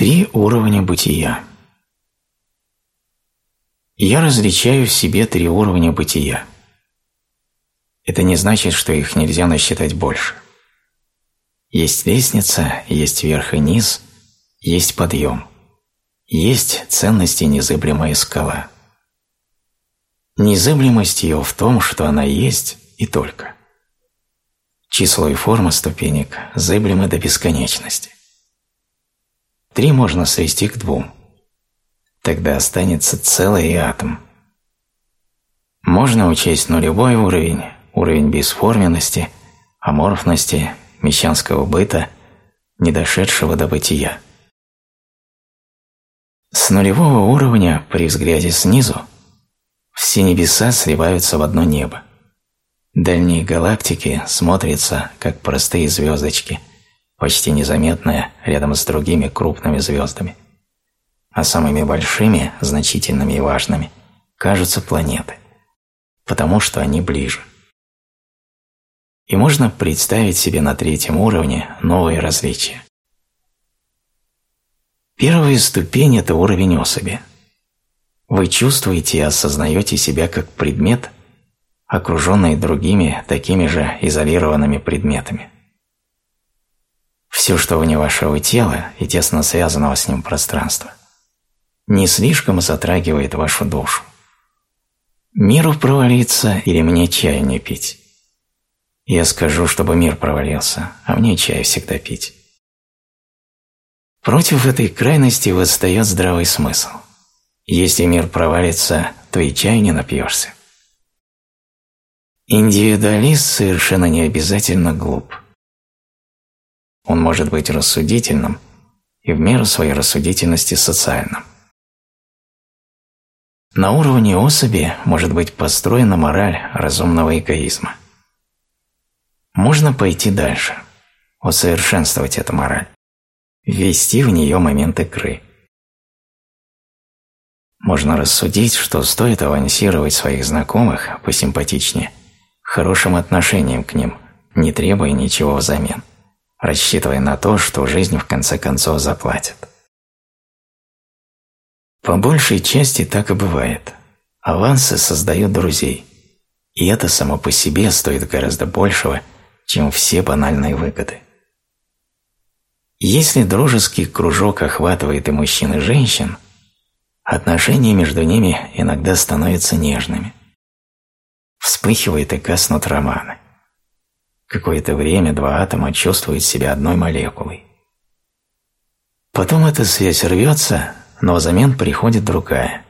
Три уровня бытия. Я различаю в себе три уровня бытия. Это не значит, что их нельзя насчитать больше. Есть лестница, есть верх и низ, есть подъем. Есть ценность и незыблемая скала. Незыблемость ее в том, что она есть и только. Число и форма ступенек зыблемы до бесконечности. Три можно свести к двум. Тогда останется целый атом. Можно учесть нулевой уровень, уровень бесформенности, аморфности, мещанского быта, не дошедшего до бытия. С нулевого уровня, при взгляде снизу, все небеса сливаются в одно небо. Дальние галактики смотрятся, как простые звездочки – почти незаметная рядом с другими крупными звездами. А самыми большими, значительными и важными кажутся планеты, потому что они ближе. И можно представить себе на третьем уровне новые различия. Первая ступень – это уровень особи. Вы чувствуете и осознаете себя как предмет, окруженный другими такими же изолированными предметами. Все, что вне вашего тела и тесно связанного с ним пространства, не слишком затрагивает вашу душу. Миру провалиться или мне чай не пить? Я скажу, чтобы мир провалился, а мне чай всегда пить. Против этой крайности восстает здравый смысл. Если мир провалится, то и чай не напьешься. Индивидуалист совершенно не обязательно глуп. Он может быть рассудительным и в меру своей рассудительности социальным. На уровне особи может быть построена мораль разумного эгоизма. Можно пойти дальше, усовершенствовать эту мораль, ввести в нее момент игры. Можно рассудить, что стоит авансировать своих знакомых посимпатичнее хорошим отношением к ним, не требуя ничего взамен рассчитывая на то, что жизнь в конце концов заплатит. По большей части так и бывает. Авансы создают друзей, и это само по себе стоит гораздо большего, чем все банальные выгоды. Если дружеский кружок охватывает и мужчин, и женщин, отношения между ними иногда становятся нежными. Вспыхивает и гаснут романы. Какое-то время два атома чувствуют себя одной молекулой. Потом эта связь рвется, но взамен приходит другая.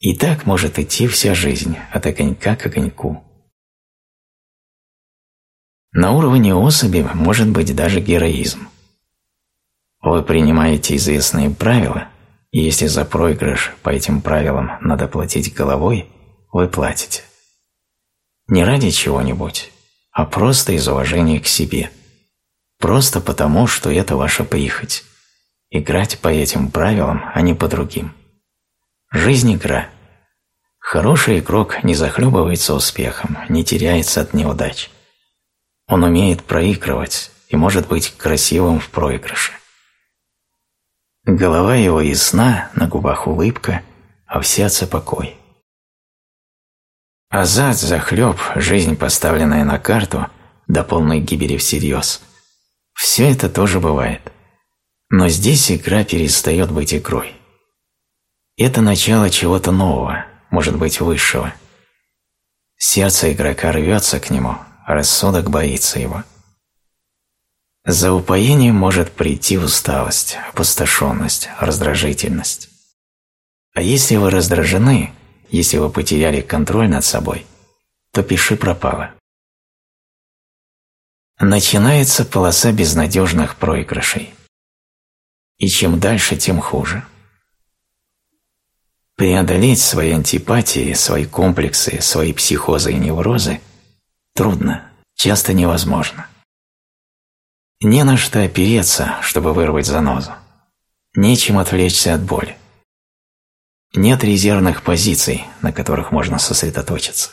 И так может идти вся жизнь, от огонька к огоньку. На уровне особи может быть даже героизм. Вы принимаете известные правила, и если за проигрыш по этим правилам надо платить головой, вы платите. Не ради чего-нибудь, а просто из уважения к себе. Просто потому, что это ваша прихоть. Играть по этим правилам, а не по другим. Жизнь – игра. Хороший игрок не захлебывается успехом, не теряется от неудач. Он умеет проигрывать и может быть красивым в проигрыше. Голова его ясна, на губах улыбка, а в сердце покой. Азарт, захлеб, жизнь, поставленная на карту, до полной гибели всерьез. Все это тоже бывает. Но здесь игра перестает быть игрой. Это начало чего-то нового, может быть высшего. Сердце игрока рвется к нему, рассудок боится его. За упоением может прийти усталость, опустошенность, раздражительность. А если вы раздражены – если вы потеряли контроль над собой, то пиши пропало. Начинается полоса безнадежных проигрышей. И чем дальше, тем хуже. Преодолеть свои антипатии, свои комплексы, свои психозы и неврозы трудно, часто невозможно. Не на что опереться, чтобы вырвать занозу. Нечем отвлечься от боли. Нет резервных позиций, на которых можно сосредоточиться.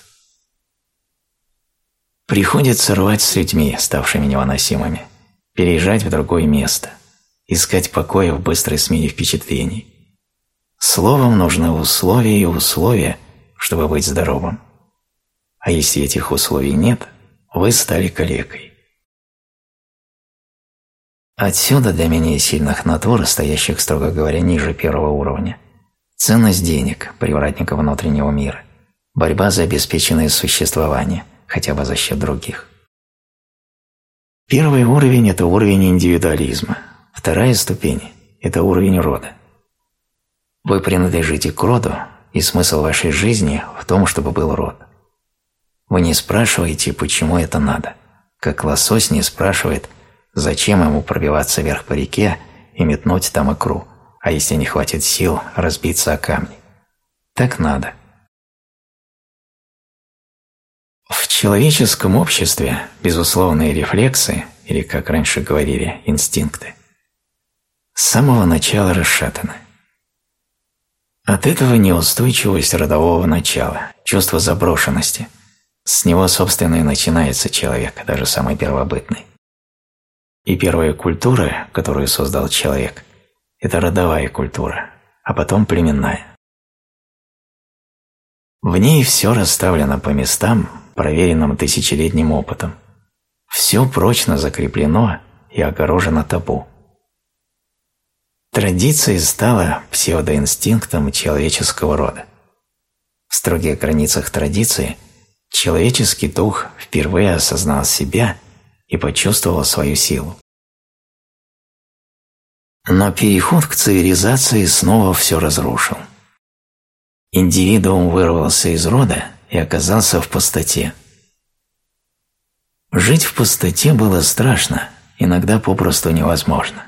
Приходится рвать с людьми, ставшими невыносимыми, переезжать в другое место, искать покоя в быстрой смене впечатлений. Словом нужны условия и условия, чтобы быть здоровым. А если этих условий нет, вы стали калекой. Отсюда для менее сильных натур, стоящих, строго говоря, ниже первого уровня, ценность денег, привратника внутреннего мира, борьба за обеспеченное существование, хотя бы за счет других. Первый уровень – это уровень индивидуализма. Вторая ступень – это уровень рода. Вы принадлежите к роду, и смысл вашей жизни в том, чтобы был род. Вы не спрашиваете, почему это надо, как лосось не спрашивает, зачем ему пробиваться вверх по реке и метнуть там икру, а если не хватит сил, разбиться о камни. Так надо. В человеческом обществе безусловные рефлексы, или, как раньше говорили, инстинкты, с самого начала расшатаны. От этого неустойчивость родового начала, чувство заброшенности. С него, собственно, и начинается человек, даже самый первобытный. И первая культура, которую создал человек, это родовая культура, а потом племенная. В ней все расставлено по местам, проверенным тысячелетним опытом. Все прочно закреплено и огорожено табу. Традицией стала псевдоинстинктом человеческого рода. В строгих границах традиции человеческий дух впервые осознал себя и почувствовал свою силу. Но переход к цивилизации снова все разрушил. Индивидуум вырвался из рода и оказался в пустоте. Жить в пустоте было страшно, иногда попросту невозможно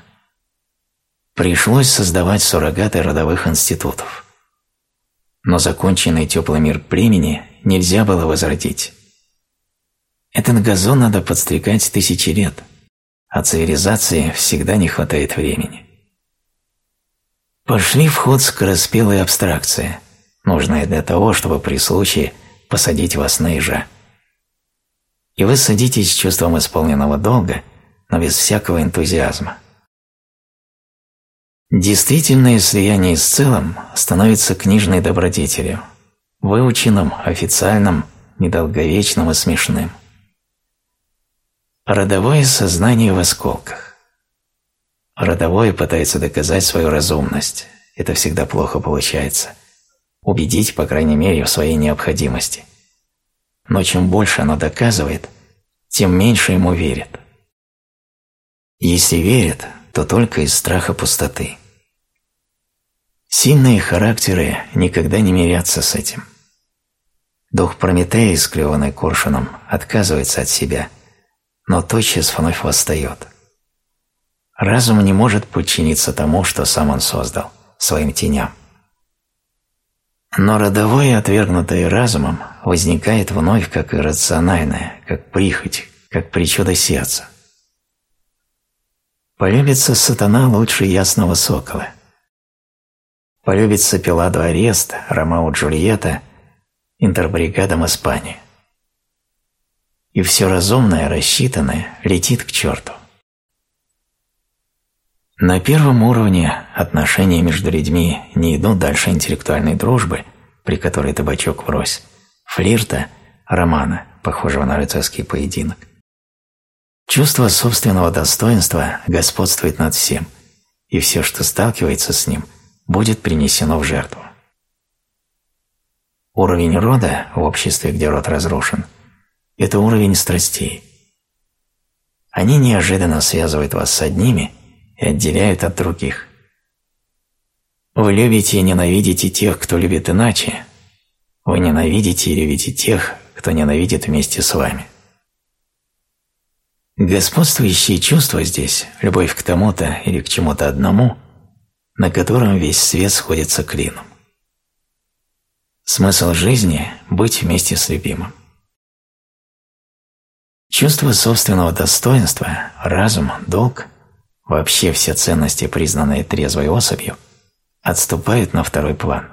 пришлось создавать суррогаты родовых институтов. Но законченный теплый мир племени нельзя было возродить. Этот газон надо подстригать тысячи лет, а цивилизации всегда не хватает времени. Пошли в ход скороспелые абстракции, нужные для того, чтобы при случае посадить вас на ежа. И вы садитесь с чувством исполненного долга, но без всякого энтузиазма. Действительное слияние с целым становится книжной добродетелью, выученным, официальным, недолговечным и смешным. Родовое сознание в осколках. Родовое пытается доказать свою разумность. Это всегда плохо получается. Убедить, по крайней мере, в своей необходимости. Но чем больше оно доказывает, тем меньше ему верят. Если верят, то только из страха пустоты. Сильные характеры никогда не мирятся с этим. Дух Прометея, склеванный коршуном, отказывается от себя, но тотчас вновь восстает. Разум не может подчиниться тому, что сам он создал, своим теням. Но родовое, отвергнутое разумом, возникает вновь как иррациональное, как прихоть, как причуда сердца. Полюбится сатана лучше ясного сокола – полюбится Пиладу Арест, Ромео Джульетта, интербригадам Испании. И все разумное, рассчитанное летит к черту. На первом уровне отношения между людьми не идут дальше интеллектуальной дружбы, при которой табачок врозь, флирта, романа, похожего на рыцарский поединок. Чувство собственного достоинства господствует над всем, и все, что сталкивается с ним, будет принесено в жертву. Уровень рода в обществе, где род разрушен, это уровень страстей. Они неожиданно связывают вас с одними и отделяют от других. Вы любите и ненавидите тех, кто любит иначе. Вы ненавидите и любите тех, кто ненавидит вместе с вами. Господствующие чувства здесь, любовь к тому-то или к чему-то одному, на котором весь свет сходится клином. Смысл жизни – быть вместе с любимым. Чувство собственного достоинства, разум, долг – вообще все ценности, признанные трезвой особью, отступают на второй план.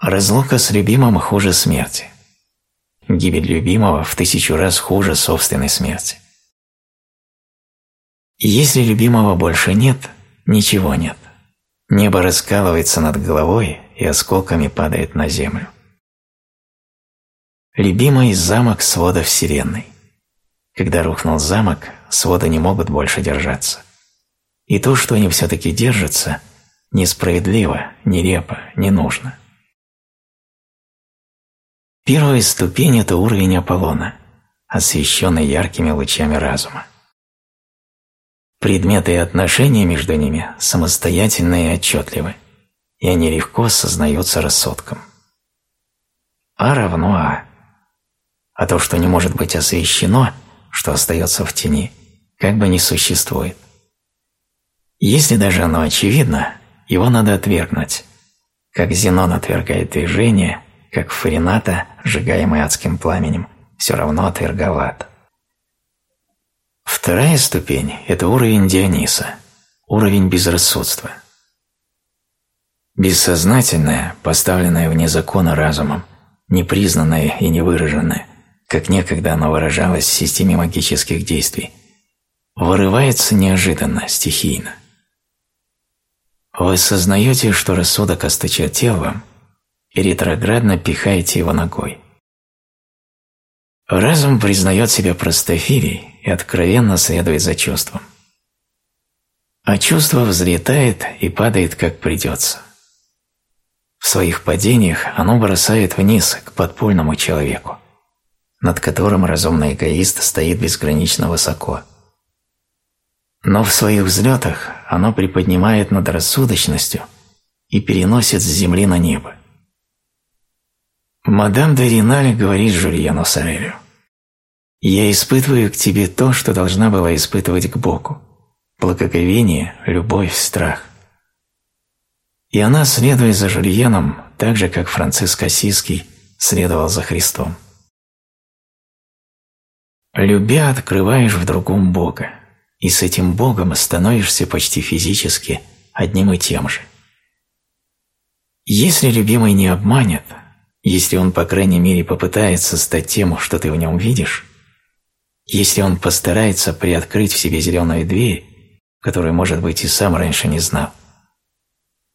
Разлука с любимым хуже смерти. Гибель любимого в тысячу раз хуже собственной смерти. Если любимого больше нет, ничего нет. Небо раскалывается над головой и осколками падает на землю. Любимый замок свода Вселенной. Когда рухнул замок, своды не могут больше держаться. И то, что они все-таки держатся, несправедливо, нелепо, не нужно. Первая ступень – это уровень Аполлона, освещенный яркими лучами разума. Предметы и отношения между ними самостоятельны и отчетливы, и они легко осознаются рассудком. А равно А. А то, что не может быть освещено, что остается в тени, как бы не существует. Если даже оно очевидно, его надо отвергнуть, как Зенон отвергает движение, как Фарината, сжигаемый адским пламенем, все равно отверговат. Вторая ступень – это уровень Диониса, уровень безрассудства. Бессознательное, поставленное вне закона разумом, непризнанное и невыраженное, как некогда оно выражалось в системе магических действий, вырывается неожиданно, стихийно. Вы сознаете, что рассудок осточертел вам, и ретроградно пихаете его ногой. Разум признает себя простофилей и откровенно следует за чувством. А чувство взлетает и падает, как придется. В своих падениях оно бросает вниз к подпольному человеку над которым разумный эгоист стоит безгранично высоко. Но в своих взлетах оно приподнимает над рассудочностью и переносит с земли на небо. Мадам де Риналь говорит Жульену Сорелю, «Я испытываю к тебе то, что должна была испытывать к Богу – благоговение, любовь, страх». И она, следуя за Жульеном, так же, как Франциск Осиский следовал за Христом. Любя, открываешь в другом Бога, и с этим Богом становишься почти физически одним и тем же. Если любимый не обманет, если он, по крайней мере, попытается стать тем, что ты в нем видишь, если он постарается приоткрыть в себе зеленую дверь, которую, может быть, и сам раньше не знал,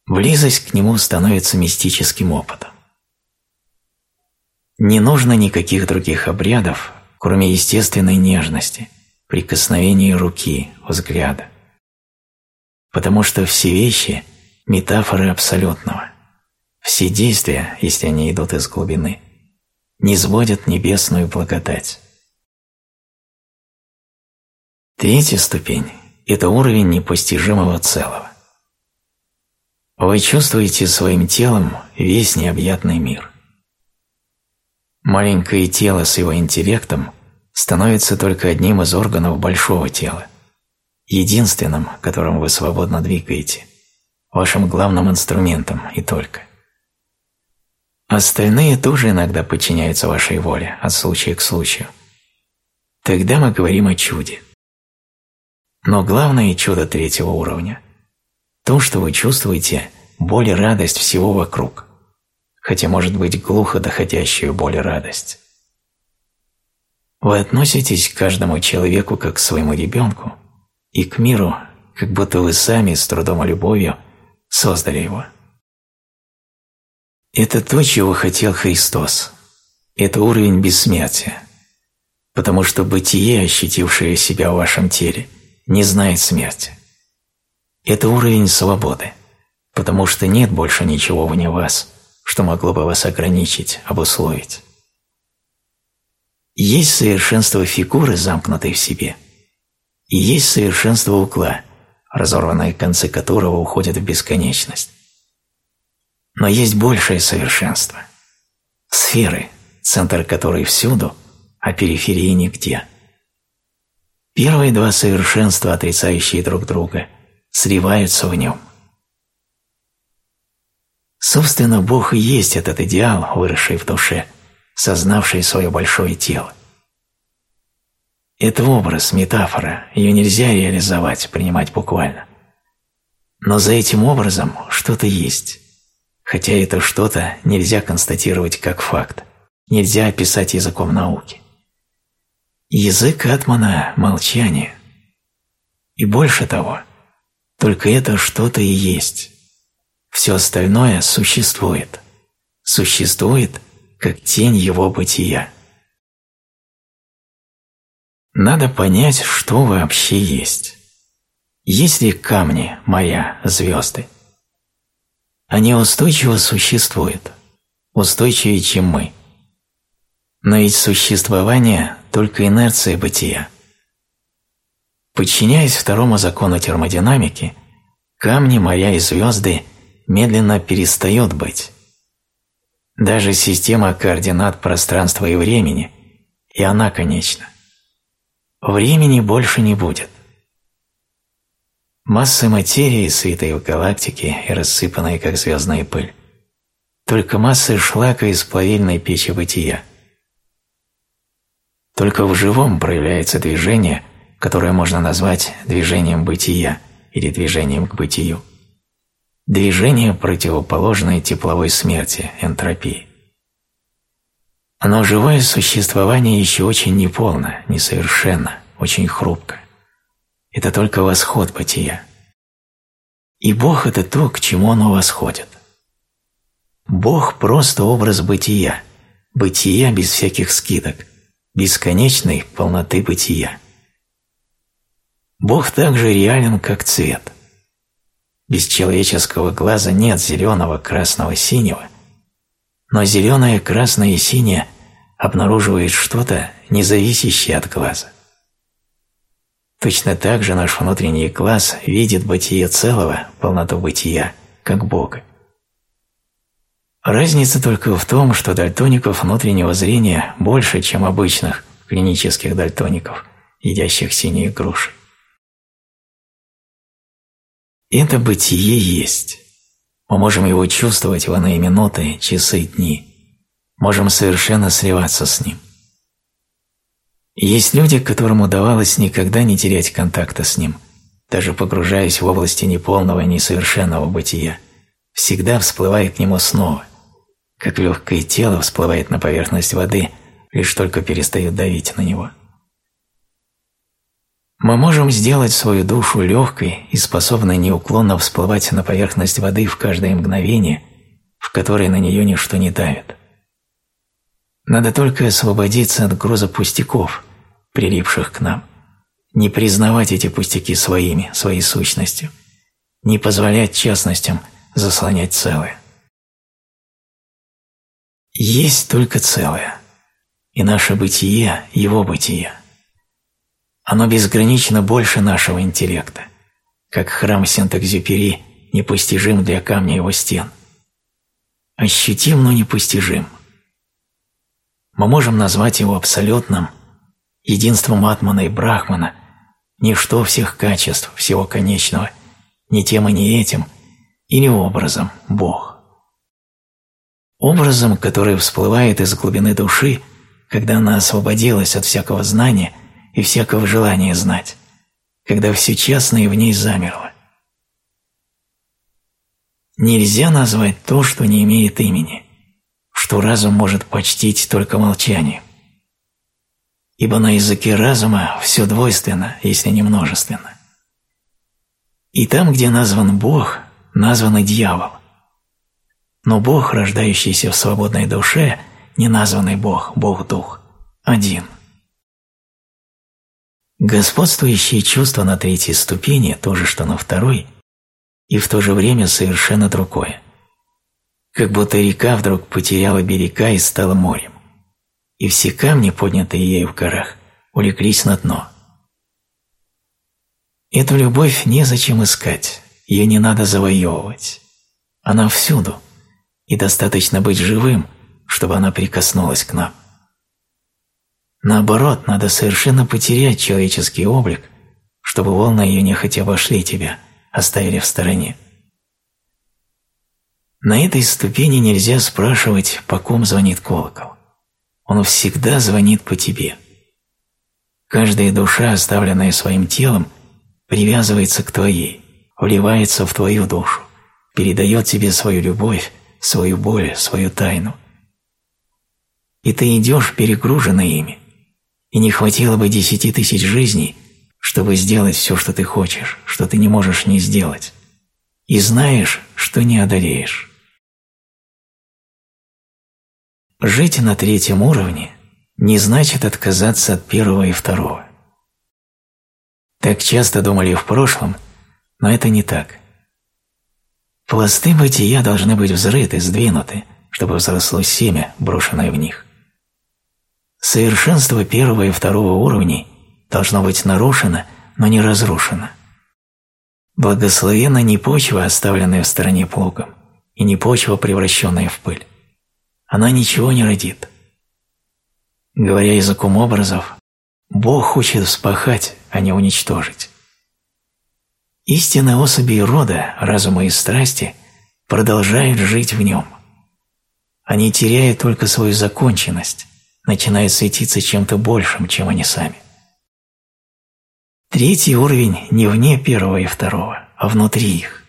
близость к нему становится мистическим опытом. Не нужно никаких других обрядов, кроме естественной нежности, прикосновения руки, взгляда. Потому что все вещи – метафоры абсолютного. Все действия, если они идут из глубины, не сводят небесную благодать. Третья ступень – это уровень непостижимого целого. Вы чувствуете своим телом весь необъятный мир. Маленькое тело с его интеллектом становится только одним из органов большого тела, единственным, которым вы свободно двигаете, вашим главным инструментом и только. Остальные тоже иногда подчиняются вашей воле от случая к случаю. Тогда мы говорим о чуде. Но главное чудо третьего уровня – то, что вы чувствуете боль и радость всего вокруг – хотя может быть глухо доходящую боль и радость. Вы относитесь к каждому человеку как к своему ребенку и к миру, как будто вы сами с трудом и любовью создали его. Это то, чего хотел Христос. Это уровень бессмертия, потому что бытие, ощутившее себя в вашем теле, не знает смерти. Это уровень свободы, потому что нет больше ничего вне вас – что могло бы вас ограничить, обусловить. Есть совершенство фигуры, замкнутой в себе, и есть совершенство угла, разорванные концы которого уходят в бесконечность. Но есть большее совершенство – сферы, центр которой всюду, а периферии нигде. Первые два совершенства, отрицающие друг друга, сливаются в нем – Собственно, Бог и есть этот идеал, выросший в душе, сознавший свое большое тело. Это образ, метафора, ее нельзя реализовать, принимать буквально. Но за этим образом что-то есть, хотя это что-то нельзя констатировать как факт, нельзя описать языком науки. Язык Атмана – молчание. И больше того, только это что-то и есть. Все остальное существует. Существует, как тень его бытия. Надо понять, что вообще есть. Есть ли камни, моя, звезды? Они устойчиво существуют, устойчивее, чем мы. Но ведь существование – только инерция бытия. Подчиняясь второму закону термодинамики, камни, моря и звезды медленно перестают быть. Даже система координат пространства и времени, и она конечна. Времени больше не будет. Массы материи, свитой в галактике и рассыпанные, как звездная пыль. Только массы шлака из плавильной печи бытия. Только в живом проявляется движение, которое можно назвать движением бытия или движением к бытию. Движение, противоположное тепловой смерти, энтропии. Но живое существование еще очень неполно, несовершенно, очень хрупко. Это только восход бытия. И Бог – это то, к чему оно восходит. Бог – просто образ бытия, бытия без всяких скидок, бесконечной полноты бытия. Бог также реален, как цвет. Без человеческого глаза нет зеленого, красного, синего, но зеленое, красное и синее обнаруживает что-то, не зависящее от глаза. Точно так же наш внутренний глаз видит бытие целого, полноту бытия, как Бога. Разница только в том, что дальтоников внутреннего зрения больше, чем обычных клинических дальтоников, едящих синие груши. Это бытие есть. Мы можем его чувствовать в иные минуты, часы, дни. Можем совершенно сливаться с ним. Есть люди, которым удавалось никогда не терять контакта с ним, даже погружаясь в области неполного и несовершенного бытия, всегда всплывая к нему снова как легкое тело всплывает на поверхность воды, лишь только перестает давить на него. Мы можем сделать свою душу легкой и способной неуклонно всплывать на поверхность воды в каждое мгновение, в которое на нее ничто не давит. Надо только освободиться от груза пустяков, прилипших к нам, не признавать эти пустяки своими, своей сущностью, не позволять частностям заслонять целое. Есть только целое, и наше бытие – его бытие. Оно безгранично больше нашего интеллекта, как храм Сент-Экзюпери непостижим для камня его стен. Ощутим, но непостижим. Мы можем назвать его абсолютным, единством Атмана и Брахмана, ничто всех качеств, всего конечного, ни тем и не этим, или образом Бог образом, который всплывает из глубины души, когда она освободилась от всякого знания и всякого желания знать, когда все честное в ней замерло. Нельзя назвать то, что не имеет имени, что разум может почтить только молчание. Ибо на языке разума все двойственно, если не множественно. И там, где назван Бог, назван и дьявол. Но Бог, рождающийся в свободной душе, неназванный Бог, Бог-Дух, один. Господствующее чувство на третьей ступени – то же, что на второй, и в то же время совершенно другое. Как будто река вдруг потеряла берега и стала морем, и все камни, поднятые ею в горах, улеглись на дно. Эту любовь незачем искать, ее не надо завоевывать. Она всюду – и достаточно быть живым, чтобы она прикоснулась к нам. Наоборот, надо совершенно потерять человеческий облик, чтобы волны ее нехотя обошли тебя, оставили в стороне. На этой ступени нельзя спрашивать, по ком звонит колокол. Он всегда звонит по тебе. Каждая душа, оставленная своим телом, привязывается к твоей, вливается в твою душу, передает тебе свою любовь, свою боль, свою тайну. И ты идешь перегруженный ими, и не хватило бы десяти тысяч жизней, чтобы сделать все, что ты хочешь, что ты не можешь не сделать, и знаешь, что не одолеешь. Жить на третьем уровне не значит отказаться от первого и второго. Так часто думали в прошлом, но это не так. Пласты бытия должны быть взрыты, сдвинуты, чтобы взросло семя, брошенное в них. Совершенство первого и второго уровней должно быть нарушено, но не разрушено. Благословена не почва, оставленная в стороне плугом, и не почва, превращенная в пыль. Она ничего не родит. Говоря языком образов, Бог хочет вспахать, а не уничтожить. Истинные особи рода, разума и страсти продолжают жить в нем. Они теряют только свою законченность, начинают светиться чем-то большим, чем они сами. Третий уровень не вне первого и второго, а внутри их.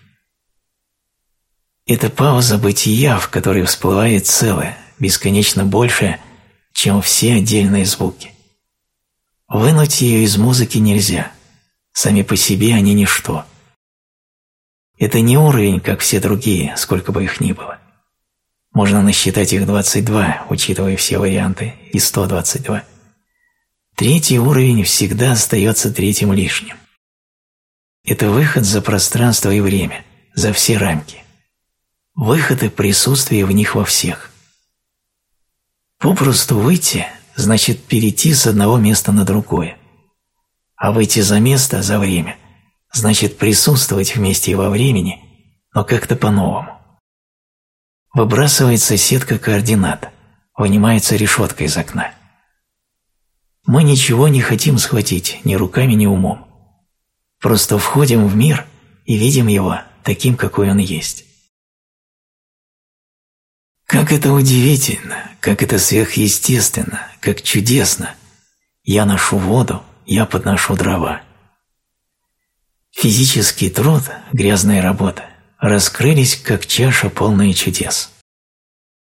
Это пауза бытия, в которой всплывает целое, бесконечно большее, чем все отдельные звуки. Вынуть ее из музыки нельзя. Сами по себе они ничто. Это не уровень, как все другие, сколько бы их ни было. Можно насчитать их 22, учитывая все варианты, и 122. Третий уровень всегда остается третьим лишним. Это выход за пространство и время, за все рамки. Выход и присутствие в них во всех. Попросту выйти значит перейти с одного места на другое. А выйти за место, за время, значит присутствовать вместе и во времени, но как-то по-новому. Выбрасывается сетка координат, вынимается решетка из окна. Мы ничего не хотим схватить ни руками, ни умом. Просто входим в мир и видим его таким, какой он есть. Как это удивительно, как это сверхъестественно, как чудесно. Я ношу воду, я подношу дрова. Физический труд, грязная работа раскрылись, как чаша, полная чудес.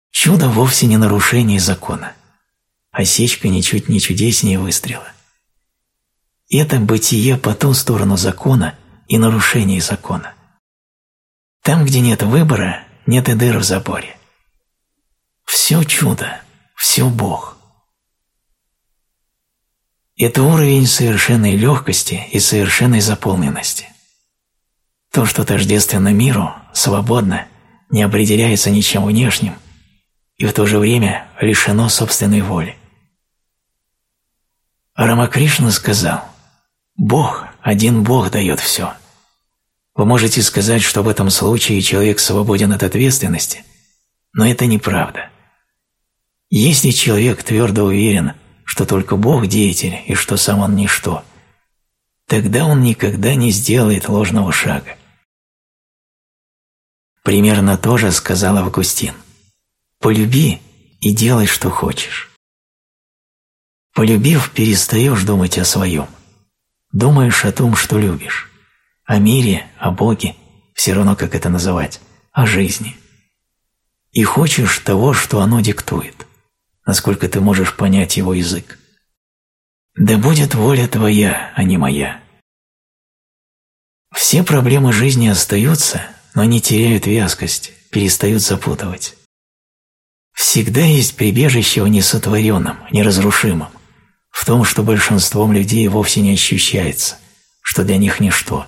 Чудо вовсе не нарушение закона. Осечка ничуть не чудеснее выстрела. Это бытие по ту сторону закона и нарушение закона. Там, где нет выбора, нет и дыр в заборе. Все чудо, все Бог. Это уровень совершенной легкости и совершенной заполненности. То, что тождественно миру, свободно, не определяется ничем внешним и в то же время лишено собственной воли. Рамакришна сказал, «Бог, один Бог дает все». Вы можете сказать, что в этом случае человек свободен от ответственности, но это неправда. Если человек твердо уверен, что только Бог деятель и что сам он ничто, тогда он никогда не сделает ложного шага. Примерно то же сказал Августин. «Полюби и делай, что хочешь». Полюбив, перестаешь думать о своем. Думаешь о том, что любишь. О мире, о Боге, все равно как это называть, о жизни. И хочешь того, что оно диктует, насколько ты можешь понять его язык. Да будет воля твоя, а не моя. Все проблемы жизни остаются, но не теряют вязкость, перестают запутывать. Всегда есть прибежище в несотворенном, неразрушимом, в том, что большинством людей вовсе не ощущается, что для них ничто.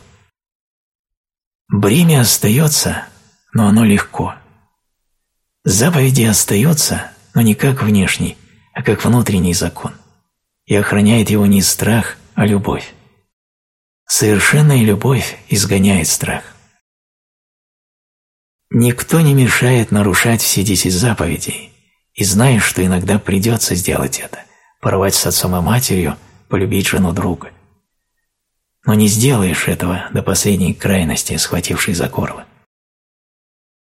Бремя остается, но оно легко. Заповеди остаются, но не как внешний, а как внутренний закон, и охраняет его не страх, а любовь. Совершенная любовь изгоняет страх. Никто не мешает нарушать все десять заповедей, и знаешь, что иногда придется сделать это – порвать с отцом и матерью, полюбить жену друга. Но не сделаешь этого до последней крайности, схватившей за горло.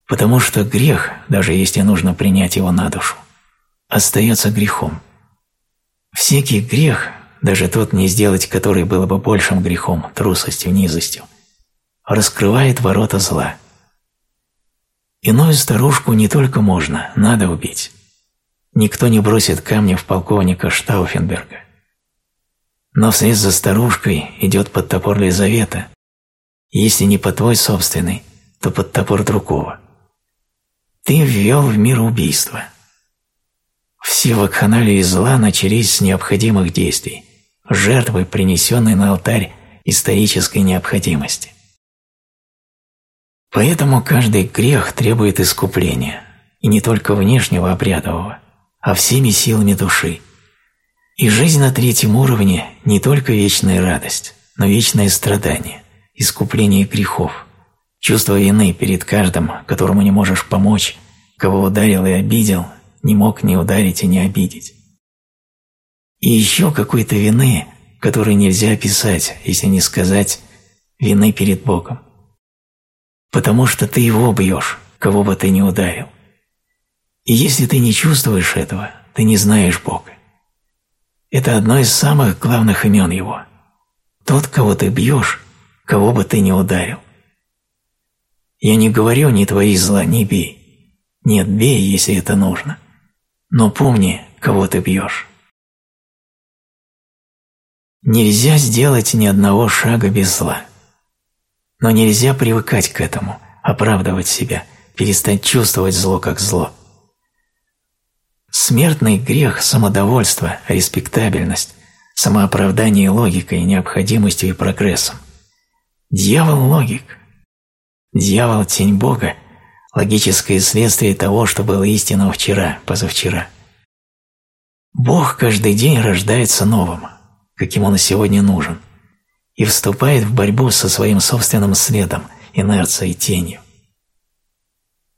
Потому что грех, даже если нужно принять его на душу, остается грехом. Всякий грех, даже тот не сделать который было бы большим грехом, трусостью, низостью, раскрывает ворота зла. Иную старушку не только можно, надо убить никто не бросит камня в полковника Штауфенберга. но вслед за старушкой идет под топор Лизавета, если не под твой собственный, то под топор другого. Ты ввел в мир убийство. Все вакханалии зла начались с необходимых действий, жертвы, принесенной на алтарь исторической необходимости. Поэтому каждый грех требует искупления, и не только внешнего обрядового, а всеми силами души. И жизнь на третьем уровне не только вечная радость, но вечное страдание, искупление грехов, чувство вины перед каждым, которому не можешь помочь, кого ударил и обидел, не мог не ударить и не обидеть. И еще какой-то вины, которой нельзя описать, если не сказать вины перед Богом. Потому что ты его бьешь, кого бы ты ни ударил. И если ты не чувствуешь этого, ты не знаешь Бога. Это одно из самых главных имен Его. Тот, кого ты бьешь, кого бы ты ни ударил. Я не говорю «не твои зла, не бей». Нет, бей, если это нужно. Но помни, кого ты бьешь. Нельзя сделать ни одного шага без зла. Но нельзя привыкать к этому, оправдывать себя, перестать чувствовать зло как зло. Смертный грех – самодовольство, респектабельность, самооправдание логикой, необходимостью и прогрессом. Дьявол – логик. Дьявол – тень Бога, логическое следствие того, что было истинно вчера, позавчера. Бог каждый день рождается новым, каким он сегодня нужен, и вступает в борьбу со своим собственным следом, инерцией, тенью.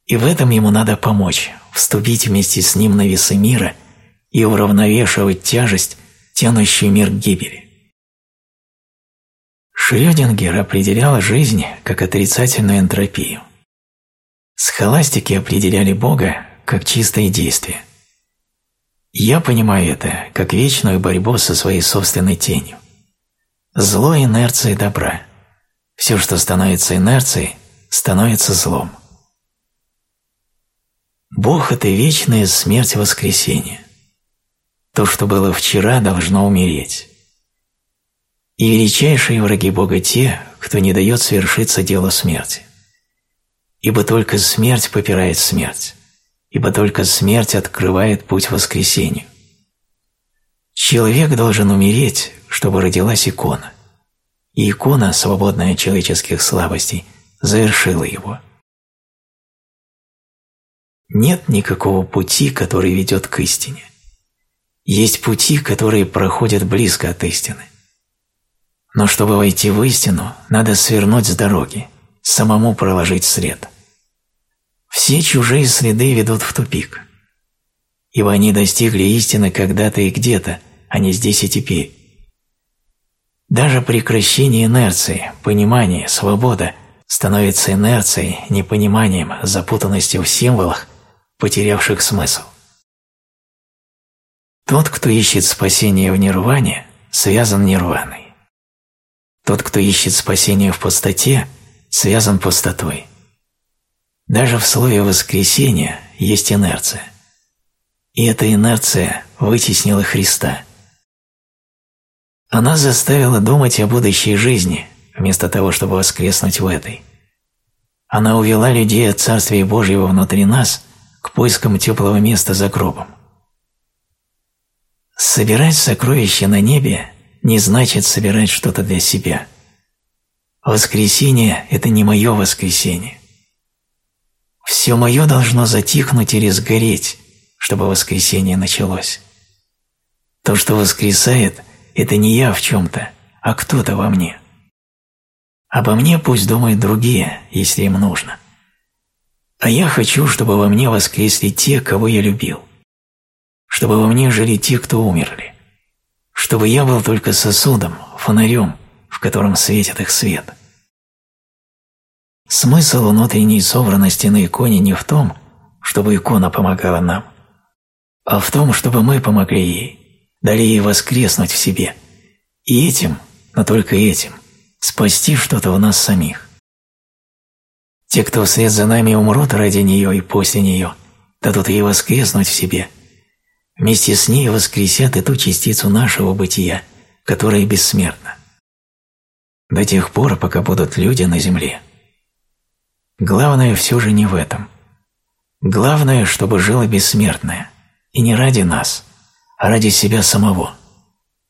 И в этом ему надо помочь, вступить вместе с ним на весы мира и уравновешивать тяжесть, тянущую мир к гибели. Шрёдингер определял жизнь как отрицательную энтропию. Схоластики определяли Бога как чистое действие. Я понимаю это как вечную борьбу со своей собственной тенью. Зло – инерция добра. Все, что становится инерцией, становится злом. Бог – это вечная смерть воскресения. То, что было вчера, должно умереть. И величайшие враги Бога те, кто не дает свершиться делу смерти. Ибо только смерть попирает смерть, ибо только смерть открывает путь воскресению. Человек должен умереть, чтобы родилась икона. И икона, свободная от человеческих слабостей, завершила его – нет никакого пути, который ведет к истине. Есть пути, которые проходят близко от истины. Но чтобы войти в истину, надо свернуть с дороги, самому проложить след. Все чужие следы ведут в тупик, ибо они достигли истины когда-то и где-то, а не здесь и теперь. Даже прекращение инерции, понимание, свобода становится инерцией, непониманием, запутанностью в символах потерявших смысл. Тот, кто ищет спасения в нирване, связан нирваной. Тот, кто ищет спасения в пустоте, связан пустотой. Даже в слове «воскресение» есть инерция. И эта инерция вытеснила Христа. Она заставила думать о будущей жизни, вместо того, чтобы воскреснуть в этой. Она увела людей от Царствия Божьего внутри нас к поискам теплого места за гробом. Собирать сокровища на небе не значит собирать что-то для себя. Воскресение – это не мое воскресение. Все мое должно затихнуть или сгореть, чтобы воскресение началось. То, что воскресает, это не я в чем-то, а кто-то во мне. Обо мне пусть думают другие, если им нужно. А я хочу, чтобы во мне воскресли те, кого я любил. Чтобы во мне жили те, кто умерли. Чтобы я был только сосудом, фонарем, в котором светит их свет. Смысл внутренней собранности на иконе не в том, чтобы икона помогала нам, а в том, чтобы мы помогли ей, дали ей воскреснуть в себе, и этим, но только этим, спасти что-то в нас самих. Те, кто вслед за нами умрут ради нее и после нее, дадут ей воскреснуть в себе. Вместе с ней воскресят и ту частицу нашего бытия, которое бессмертно. До тех пор, пока будут люди на земле. Главное все же не в этом. Главное, чтобы жило бессмертное, и не ради нас, ради себя самого,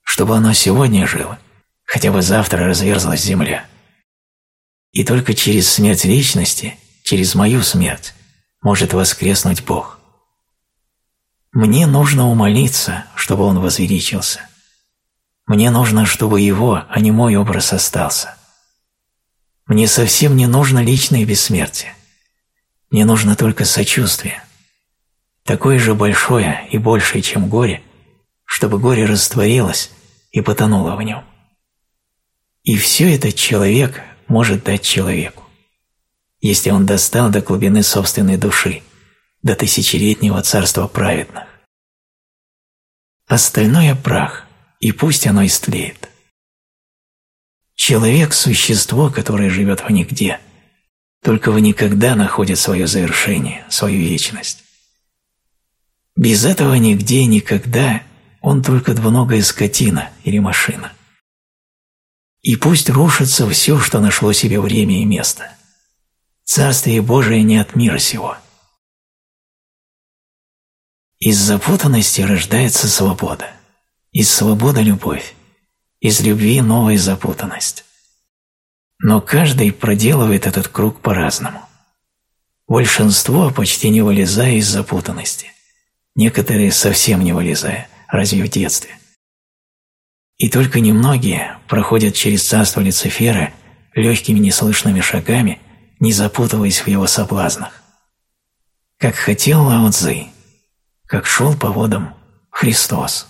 чтобы оно сегодня жило, хотя бы завтра разверзлась земля. И только через смерть личности, через мою смерть, может воскреснуть Бог. Мне нужно умолиться, чтобы Он возвеличился. Мне нужно, чтобы Его, а не мой образ остался. Мне совсем не нужно личное бессмертие. Мне нужно только сочувствие. Такое же большое и большее, чем горе, чтобы горе растворилось и потонуло в нем. И все это человек может дать человеку, если он достал до глубины собственной души, до тысячелетнего царства праведных. Остальное – прах, и пусть оно истлеет. Человек – существо, которое живет в нигде, только в никогда находит свое завершение, свою вечность. Без этого нигде никогда он только двуногая скотина или машина. И пусть рушится все, что нашло себе время и место. Царствие Божие не от мира сего – из запутанности рождается свобода. Из свободы – любовь. Из любви – новая запутанность. Но каждый проделывает этот круг по-разному. Большинство почти не вылезая из запутанности. Некоторые совсем не вылезая, разве в детстве. И только немногие проходят через царство Люцифера легкими неслышными шагами, не запутываясь в его соблазнах. Как хотел Лао Цзы – как шел по водам Христос.